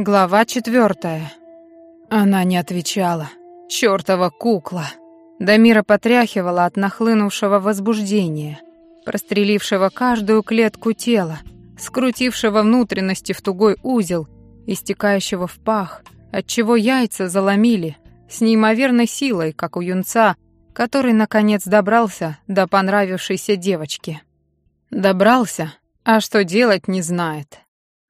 Глава четвертая. Она не отвечала. Чёртова кукла. Дамира потряхивала от нахлынувшего возбуждения, прострелившего каждую клетку тела, скрутившего внутренности в тугой узел, истекающего в пах, отчего яйца заломили с неимоверной силой, как у юнца, который наконец добрался до понравившейся девочки. Добрался, а что делать не знает.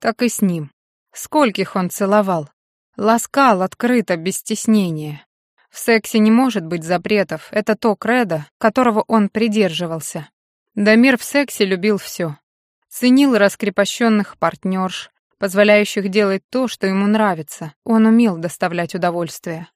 Так и с ним. Скольких он целовал? Ласкал открыто, без стеснения. В сексе не может быть запретов, это то кредо, которого он придерживался. Дамир в сексе любил все. Ценил раскрепощенных партнерш, позволяющих делать то, что ему нравится. Он умел доставлять удовольствие.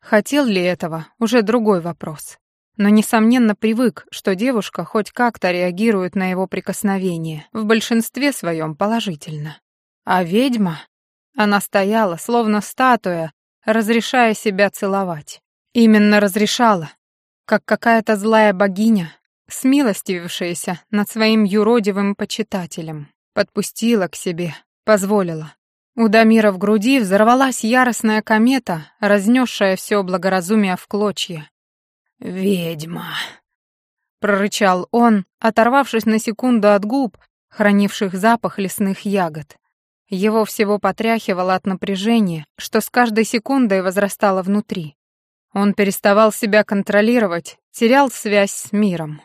Хотел ли этого, уже другой вопрос. Но, несомненно, привык, что девушка хоть как-то реагирует на его прикосновение, в большинстве своем положительно. А ведьма? Она стояла, словно статуя, разрешая себя целовать. Именно разрешала, как какая-то злая богиня, смилостивившаяся над своим юродивым почитателем. Подпустила к себе, позволила. У Дамира в груди взорвалась яростная комета, разнесшая все благоразумие в клочья. «Ведьма!» — прорычал он, оторвавшись на секунду от губ, хранивших запах лесных ягод. Его всего потряхивало от напряжения, что с каждой секундой возрастало внутри. Он переставал себя контролировать, терял связь с миром.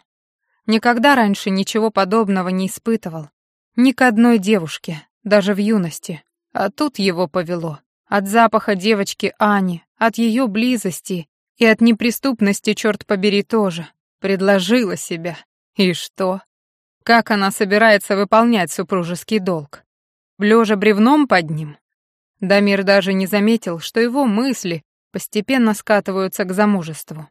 Никогда раньше ничего подобного не испытывал. Ни к одной девушке, даже в юности. А тут его повело. От запаха девочки Ани, от ее близости и от неприступности, черт побери, тоже. Предложила себя. И что? Как она собирается выполнять супружеский долг? Лежа бревном под ним. Дамир даже не заметил, что его мысли постепенно скатываются к замужеству.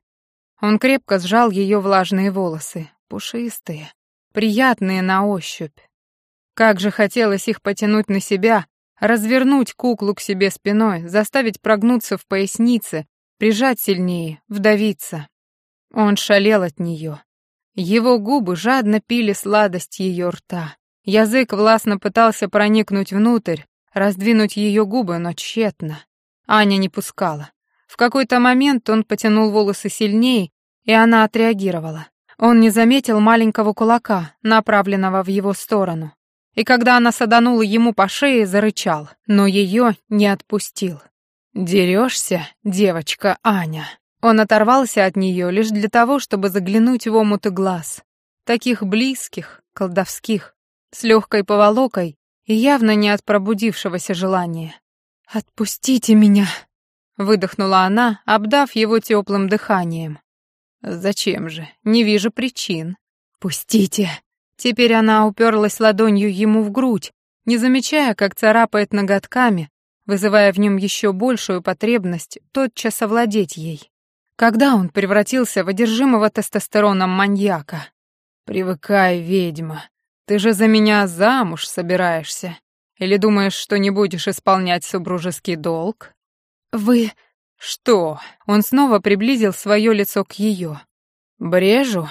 Он крепко сжал ее влажные волосы, пушистые, приятные на ощупь. Как же хотелось их потянуть на себя, развернуть куклу к себе спиной, заставить прогнуться в пояснице, прижать сильнее, вдавиться. Он шалел от нее. Его губы жадно пили сладость ее рта. Язык властно пытался проникнуть внутрь, раздвинуть ее губы, но тщетно. Аня не пускала. В какой-то момент он потянул волосы сильнее, и она отреагировала. Он не заметил маленького кулака, направленного в его сторону. И когда она саданула ему по шее, зарычал, но ее не отпустил. «Дерешься, девочка Аня?» Он оторвался от нее лишь для того, чтобы заглянуть в омуты глаз. Таких близких, колдовских с легкой поволокой и явно не от пробудившегося желания. «Отпустите меня!» — выдохнула она, обдав его теплым дыханием. «Зачем же? Не вижу причин». «Пустите!» Теперь она уперлась ладонью ему в грудь, не замечая, как царапает ноготками, вызывая в нем еще большую потребность тотчас овладеть ей. Когда он превратился в одержимого тестостероном маньяка? «Привыкай, ведьма», ты же за меня замуж собираешься? Или думаешь, что не будешь исполнять супружеский долг? Вы... Что? Он снова приблизил свое лицо к ее. Брежу?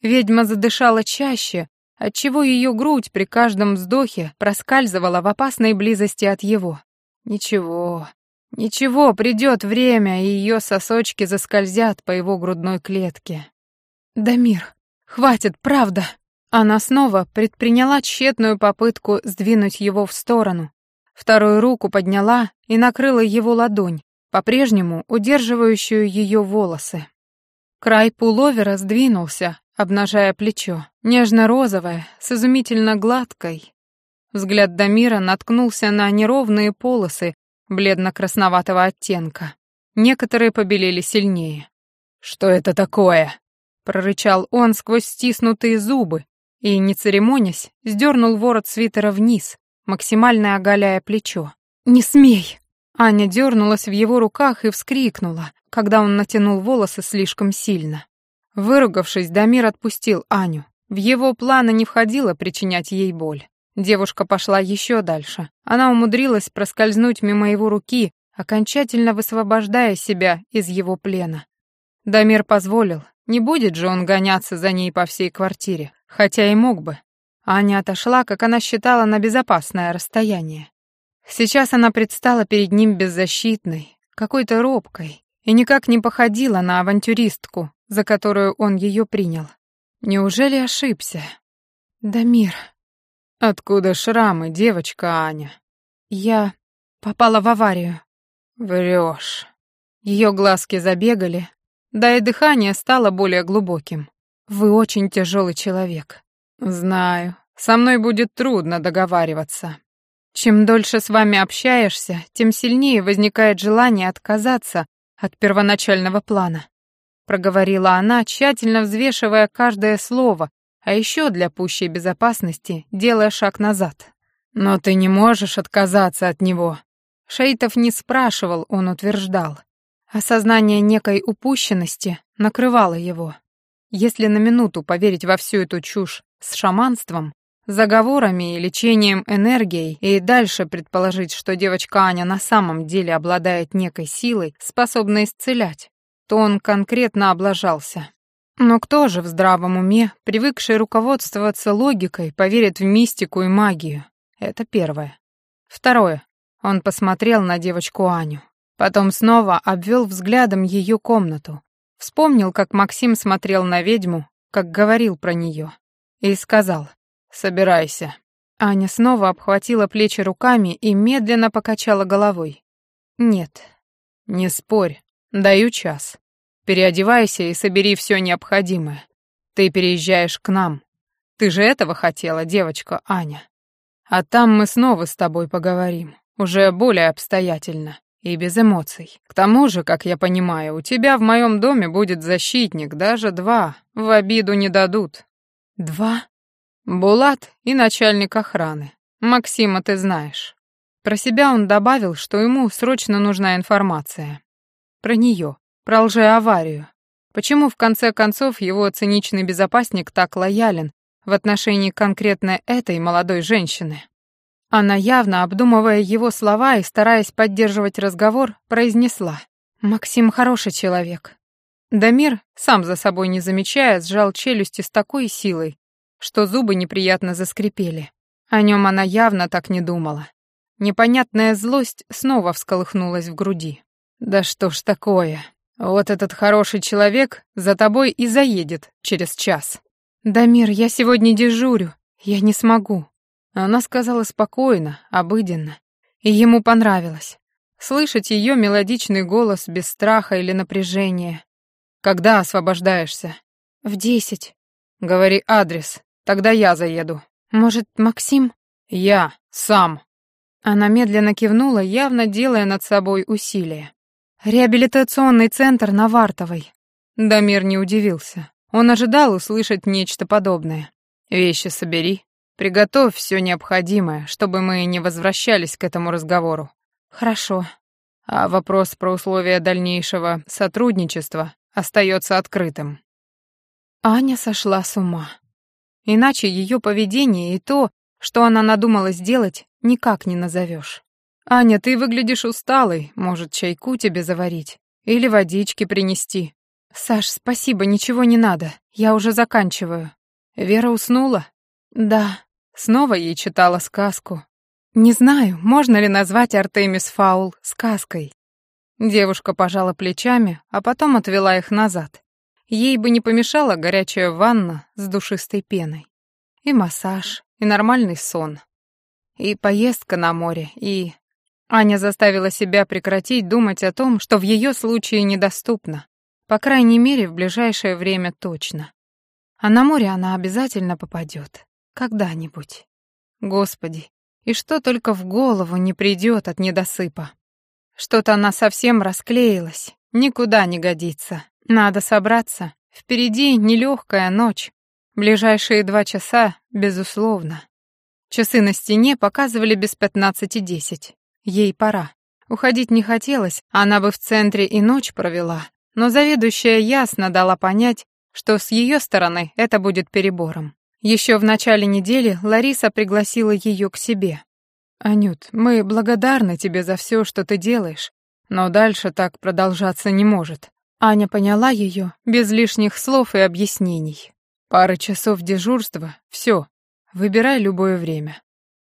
Ведьма задышала чаще, отчего ее грудь при каждом вздохе проскальзывала в опасной близости от его. Ничего, ничего, придет время, и ее сосочки заскользят по его грудной клетке. «Дамир, хватит, правда!» Она снова предприняла тщетную попытку сдвинуть его в сторону. Вторую руку подняла и накрыла его ладонь, по-прежнему удерживающую ее волосы. Край пуловера сдвинулся, обнажая плечо, нежно-розовое, с изумительно гладкой. Взгляд Дамира наткнулся на неровные полосы бледно-красноватого оттенка. Некоторые побелели сильнее. «Что это такое?» — прорычал он сквозь стиснутые зубы, и, не церемонясь, сдернул ворот свитера вниз, максимально оголяя плечо. «Не смей!» Аня дернулась в его руках и вскрикнула, когда он натянул волосы слишком сильно. Выругавшись, Дамир отпустил Аню. В его планы не входило причинять ей боль. Девушка пошла еще дальше. Она умудрилась проскользнуть мимо его руки, окончательно высвобождая себя из его плена. Дамир позволил, не будет же он гоняться за ней по всей квартире. Хотя и мог бы. Аня отошла, как она считала, на безопасное расстояние. Сейчас она предстала перед ним беззащитной, какой-то робкой, и никак не походила на авантюристку, за которую он ее принял. Неужели ошибся? Дамир. Откуда шрамы, девочка Аня? Я попала в аварию. Врешь. Ее глазки забегали, да и дыхание стало более глубоким. Вы очень тяжелый человек. Знаю. Со мной будет трудно договариваться. Чем дольше с вами общаешься, тем сильнее возникает желание отказаться от первоначального плана. Проговорила она, тщательно взвешивая каждое слово, а еще для пущей безопасности делая шаг назад. «Но ты не можешь отказаться от него». Шейтов не спрашивал, он утверждал. Осознание некой упущенности накрывало его. Если на минуту поверить во всю эту чушь с шаманством, заговорами и лечением энергией, и дальше предположить, что девочка Аня на самом деле обладает некой силой, способной исцелять, то он конкретно облажался. Но кто же в здравом уме, привыкший руководствоваться логикой, поверит в мистику и магию? Это первое. Второе. Он посмотрел на девочку Аню. Потом снова обвел взглядом ее комнату. Вспомнил, как Максим смотрел на ведьму, как говорил про нее. И сказал «Собирайся». Аня снова обхватила плечи руками и медленно покачала головой. «Нет». «Не спорь. Даю час. Переодевайся и собери все необходимое. Ты переезжаешь к нам. Ты же этого хотела, девочка Аня. А там мы снова с тобой поговорим, уже более обстоятельно и без эмоций. К тому же, как я понимаю, у тебя в моем доме будет защитник, даже два, в обиду не дадут. Два? Булат и начальник охраны. Максима ты знаешь. Про себя он добавил, что ему срочно нужна информация. Про нее, про лжеаварию. Почему, в конце концов, его циничный безопасник так лоялен в отношении конкретно этой молодой женщины? Она, явно обдумывая его слова и стараясь поддерживать разговор, произнесла. «Максим хороший человек». Дамир, сам за собой не замечая, сжал челюсти с такой силой, что зубы неприятно заскрипели. О нем она явно так не думала. Непонятная злость снова всколыхнулась в груди. «Да что ж такое? Вот этот хороший человек за тобой и заедет через час». «Дамир, я сегодня дежурю. Я не смогу». Она сказала спокойно, обыденно. И ему понравилось. Слышать ее мелодичный голос без страха или напряжения. «Когда освобождаешься?» «В десять». «Говори адрес, тогда я заеду». «Может, Максим?» «Я, сам». Она медленно кивнула, явно делая над собой усилие. Реабилитационный центр на Вартовой. Дамир не удивился. Он ожидал услышать нечто подобное. Вещи собери, приготовь все необходимое, чтобы мы не возвращались к этому разговору. Хорошо. А вопрос про условия дальнейшего сотрудничества остается открытым. Аня сошла с ума. Иначе ее поведение и то, что она надумала сделать, никак не назовешь. «Аня, ты выглядишь усталой. Может, чайку тебе заварить? Или водички принести?» «Саш, спасибо, ничего не надо. Я уже заканчиваю». «Вера уснула?» «Да». Снова ей читала сказку. «Не знаю, можно ли назвать Артемис Фаул сказкой». Девушка пожала плечами, а потом отвела их назад. Ей бы не помешала горячая ванна с душистой пеной. И массаж, и нормальный сон. И поездка на море, и Аня заставила себя прекратить думать о том, что в ее случае недоступно. По крайней мере, в ближайшее время точно. А на море она обязательно попадет. Когда-нибудь. Господи, и что только в голову не придет от недосыпа. Что-то она совсем расклеилась, никуда не годится. Надо собраться. Впереди нелегкая ночь. Ближайшие два часа, безусловно. Часы на стене показывали без пятнадцати десять. Ей пора. Уходить не хотелось, она бы в центре и ночь провела, но заведующая ясно дала понять, что с ее стороны это будет перебором. Еще в начале недели Лариса пригласила ее к себе. «Анют, мы благодарны тебе за все, что ты делаешь, но дальше так продолжаться не может». Аня поняла ее без лишних слов и объяснений. Пара часов дежурства — все. Выбирай любое время.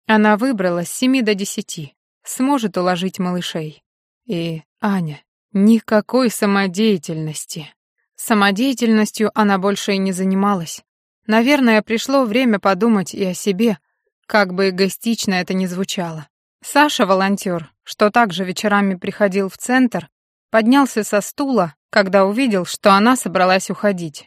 Она выбрала с семи до десяти. сможет уложить малышей. И Аня, никакой самодеятельности. Самодеятельностью она больше и не занималась. Наверное, пришло время подумать и о себе, как бы эгоистично это ни звучало. Саша, волонтер, что также вечерами приходил в центр, поднялся со стула, когда увидел, что она собралась уходить.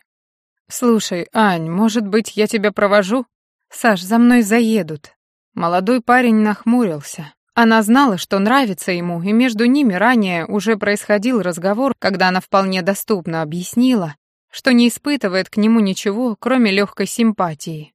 «Слушай, Ань, может быть, я тебя провожу? Саш, за мной заедут». Молодой парень нахмурился. Она знала, что нравится ему, и между ними ранее уже происходил разговор, когда она вполне доступно объяснила, что не испытывает к нему ничего, кроме легкой симпатии.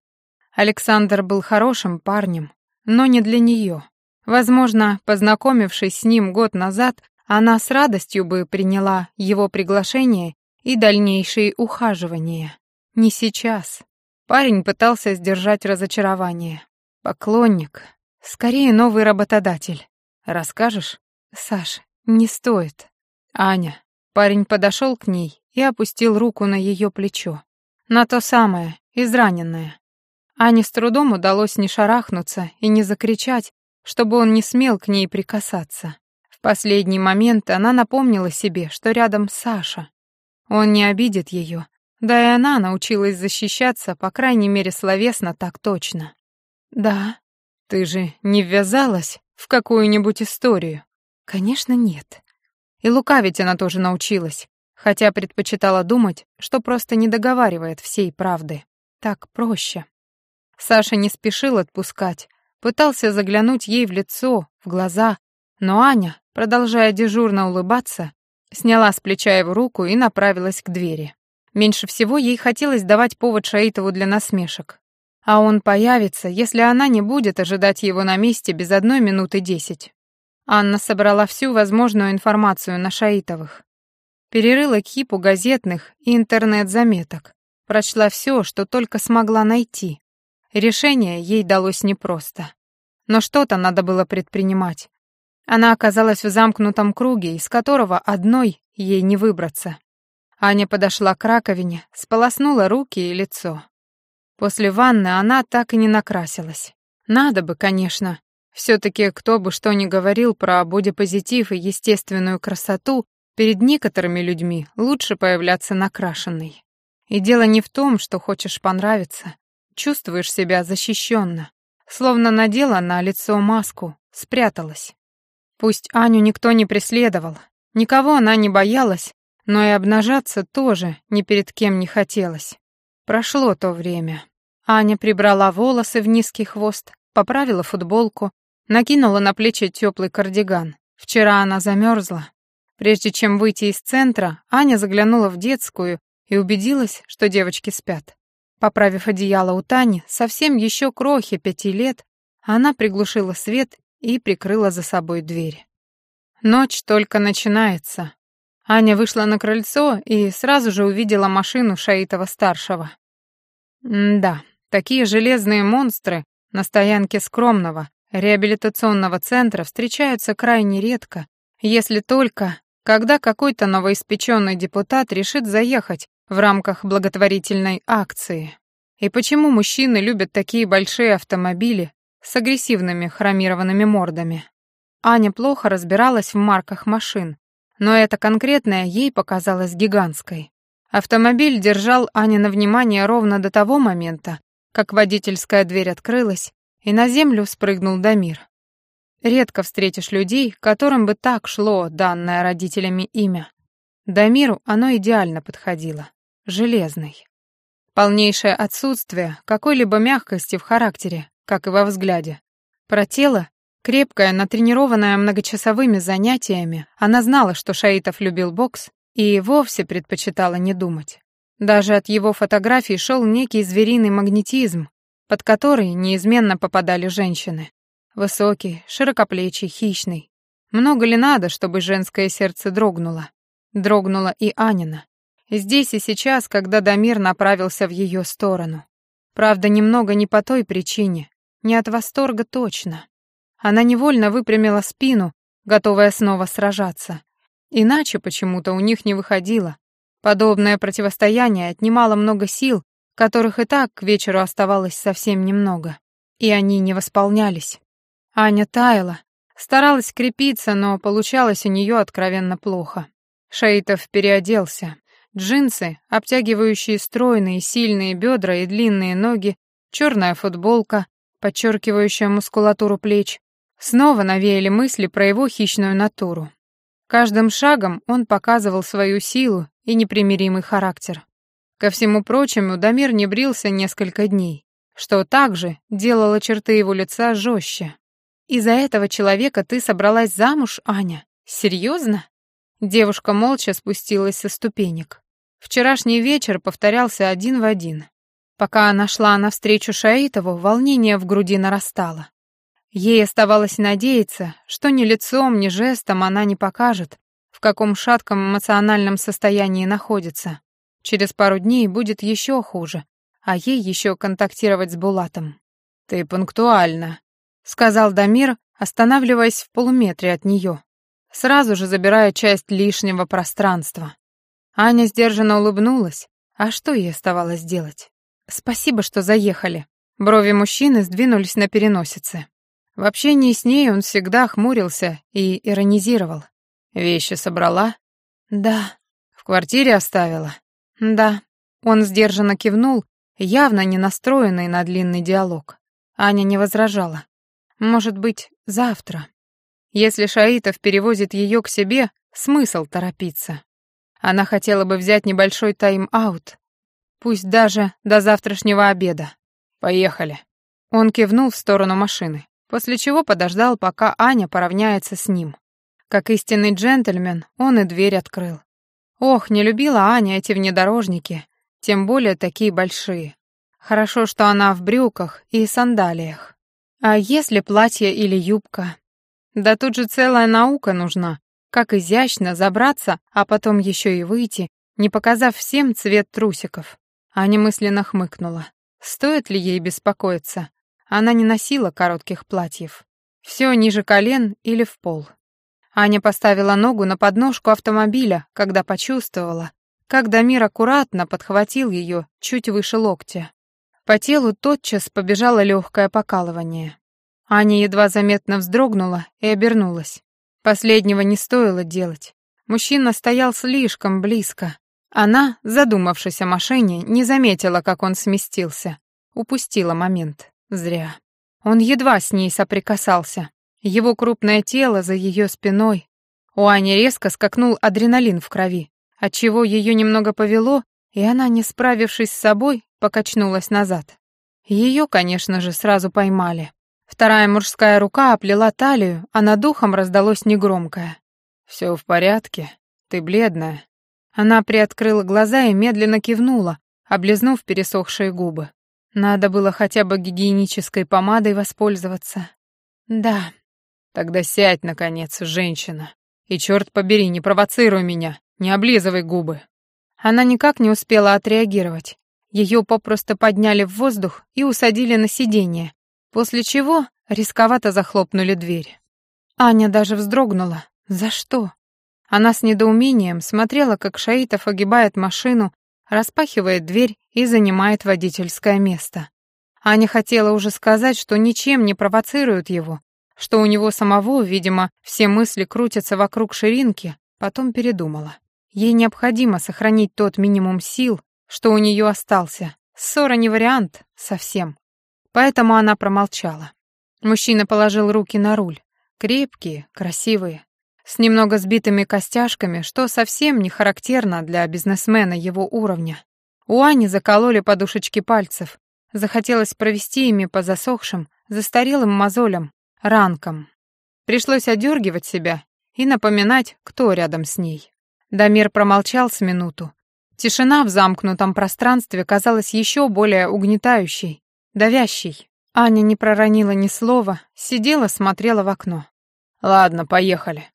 Александр был хорошим парнем, но не для нее. Возможно, познакомившись с ним год назад, она с радостью бы приняла его приглашение и дальнейшие ухаживания. Не сейчас. Парень пытался сдержать разочарование. Поклонник, Скорее новый работодатель. Расскажешь? Саш, не стоит. Аня. Парень подошел к ней и опустил руку на ее плечо. На то самое, израненное. Ане с трудом удалось не шарахнуться и не закричать, чтобы он не смел к ней прикасаться. В последний момент она напомнила себе, что рядом Саша. Он не обидит ее, да и она научилась защищаться, по крайней мере, словесно так точно. «Да», ты же не ввязалась в какую-нибудь историю? Конечно, нет. И лукавить она тоже научилась, хотя предпочитала думать, что просто не договаривает всей правды. Так проще. Саша не спешил отпускать, пытался заглянуть ей в лицо, в глаза, но Аня, продолжая дежурно улыбаться, сняла с плеча его руку и направилась к двери. Меньше всего ей хотелось давать повод Шаитову для насмешек. А он появится, если она не будет ожидать его на месте без одной минуты десять. Анна собрала всю возможную информацию на Шаитовых. Перерыла кипу газетных и интернет-заметок. Прочла все, что только смогла найти. Решение ей далось непросто. Но что-то надо было предпринимать. Она оказалась в замкнутом круге, из которого одной ей не выбраться. Аня подошла к раковине, сполоснула руки и лицо. После ванны она так и не накрасилась. Надо бы, конечно. Все-таки кто бы что ни говорил про бодипозитив и естественную красоту, перед некоторыми людьми лучше появляться накрашенной. И дело не в том, что хочешь понравиться. Чувствуешь себя защищенно, словно надела на лицо маску, спряталась. Пусть Аню никто не преследовал, никого она не боялась, но и обнажаться тоже ни перед кем не хотелось. Прошло то время. Аня прибрала волосы в низкий хвост, поправила футболку, накинула на плечи теплый кардиган. Вчера она замерзла. Прежде чем выйти из центра, Аня заглянула в детскую и убедилась, что девочки спят. Поправив одеяло у Тани, совсем еще крохи пяти лет, она приглушила свет и прикрыла за собой дверь. Ночь только начинается. Аня вышла на крыльцо и сразу же увидела машину Шаитова-старшего. да, такие железные монстры на стоянке скромного реабилитационного центра встречаются крайне редко, если только когда какой-то новоиспеченный депутат решит заехать в рамках благотворительной акции. И почему мужчины любят такие большие автомобили с агрессивными хромированными мордами? Аня плохо разбиралась в марках машин, но эта конкретная ей показалась гигантской. Автомобиль держал Аня на внимание ровно до того момента, как водительская дверь открылась, и на землю спрыгнул Дамир. Редко встретишь людей, которым бы так шло данное родителями имя. Дамиру оно идеально подходило. Железный. Полнейшее отсутствие какой-либо мягкости в характере, как и во взгляде. Про тело Крепкая, натренированная многочасовыми занятиями, она знала, что Шаитов любил бокс и вовсе предпочитала не думать. Даже от его фотографий шел некий звериный магнетизм, под который неизменно попадали женщины. Высокий, широкоплечий, хищный. Много ли надо, чтобы женское сердце дрогнуло? Дрогнуло и Анина. Здесь и сейчас, когда Дамир направился в ее сторону. Правда, немного не по той причине, не от восторга точно. Она невольно выпрямила спину, готовая снова сражаться. Иначе почему-то у них не выходило. Подобное противостояние отнимало много сил, которых и так к вечеру оставалось совсем немного. И они не восполнялись. Аня таяла, Старалась крепиться, но получалось у нее откровенно плохо. Шаитов переоделся. Джинсы, обтягивающие стройные сильные бедра и длинные ноги, черная футболка, подчеркивающая мускулатуру плеч, снова навеяли мысли про его хищную натуру. Каждым шагом он показывал свою силу и непримиримый характер. Ко всему прочему, Дамир не брился несколько дней, что также делало черты его лица жестче. «Из-за этого человека ты собралась замуж, Аня? Серьезно?» Девушка молча спустилась со ступенек. Вчерашний вечер повторялся один в один. Пока она шла навстречу Шаитову, волнение в груди нарастало. Ей оставалось надеяться, что ни лицом, ни жестом она не покажет, в каком шатком эмоциональном состоянии находится. Через пару дней будет еще хуже, а ей еще контактировать с Булатом. «Ты пунктуальна», — сказал Дамир, останавливаясь в полуметре от нее, сразу же забирая часть лишнего пространства. Аня сдержанно улыбнулась, а что ей оставалось делать? «Спасибо, что заехали». Брови мужчины сдвинулись на переносице. В общении с ней он всегда хмурился и иронизировал. «Вещи собрала?» «Да». «В квартире оставила?» «Да». Он сдержанно кивнул, явно не настроенный на длинный диалог. Аня не возражала. «Может быть, завтра». Если Шаитов перевозит ее к себе, смысл торопиться. Она хотела бы взять небольшой тайм-аут, пусть даже до завтрашнего обеда. «Поехали». Он кивнул в сторону машины после чего подождал, пока Аня поравняется с ним. Как истинный джентльмен, он и дверь открыл. Ох, не любила Аня эти внедорожники, тем более такие большие. Хорошо, что она в брюках и сандалиях. А если платье или юбка? Да тут же целая наука нужна, как изящно забраться, а потом еще и выйти, не показав всем цвет трусиков. Аня мысленно хмыкнула. Стоит ли ей беспокоиться? Она не носила коротких платьев. Все ниже колен или в пол. Аня поставила ногу на подножку автомобиля, когда почувствовала, как Дамир аккуратно подхватил ее чуть выше локтя. По телу тотчас побежало легкое покалывание. Аня едва заметно вздрогнула и обернулась. Последнего не стоило делать. Мужчина стоял слишком близко. Она, задумавшись о машине, не заметила, как он сместился. Упустила момент. Зря. Он едва с ней соприкасался. Его крупное тело за ее спиной. У Ани резко скакнул адреналин в крови, отчего ее немного повело, и она, не справившись с собой, покачнулась назад. Ее, конечно же, сразу поймали. Вторая мужская рука оплела талию, а над духом раздалось негромкое. «Все в порядке? Ты бледная». Она приоткрыла глаза и медленно кивнула, облизнув пересохшие губы. Надо было хотя бы гигиенической помадой воспользоваться. Да. Тогда сядь, наконец, женщина. И черт побери, не провоцируй меня, не облизывай губы. Она никак не успела отреагировать. Ее попросту подняли в воздух и усадили на сиденье, после чего рисковато захлопнули дверь. Аня даже вздрогнула. За что? Она с недоумением смотрела, как Шаитов огибает машину, распахивает дверь и занимает водительское место. Аня хотела уже сказать, что ничем не провоцирует его, что у него самого, видимо, все мысли крутятся вокруг ширинки, потом передумала. Ей необходимо сохранить тот минимум сил, что у нее остался. Ссора не вариант совсем. Поэтому она промолчала. Мужчина положил руки на руль. Крепкие, красивые с немного сбитыми костяшками, что совсем не характерно для бизнесмена его уровня. У Ани закололи подушечки пальцев. Захотелось провести ими по засохшим, застарелым мозолям, ранкам. Пришлось одергивать себя и напоминать, кто рядом с ней. Дамир промолчал с минуту. Тишина в замкнутом пространстве казалась еще более угнетающей, давящей. Аня не проронила ни слова, сидела, смотрела в окно. «Ладно, поехали»,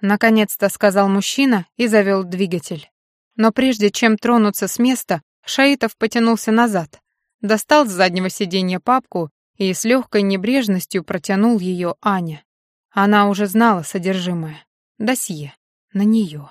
Наконец-то сказал мужчина и завел двигатель. Но прежде чем тронуться с места, Шаитов потянулся назад, достал с заднего сиденья папку и с легкой небрежностью протянул ее Ане. Она уже знала содержимое. Досье. На нее.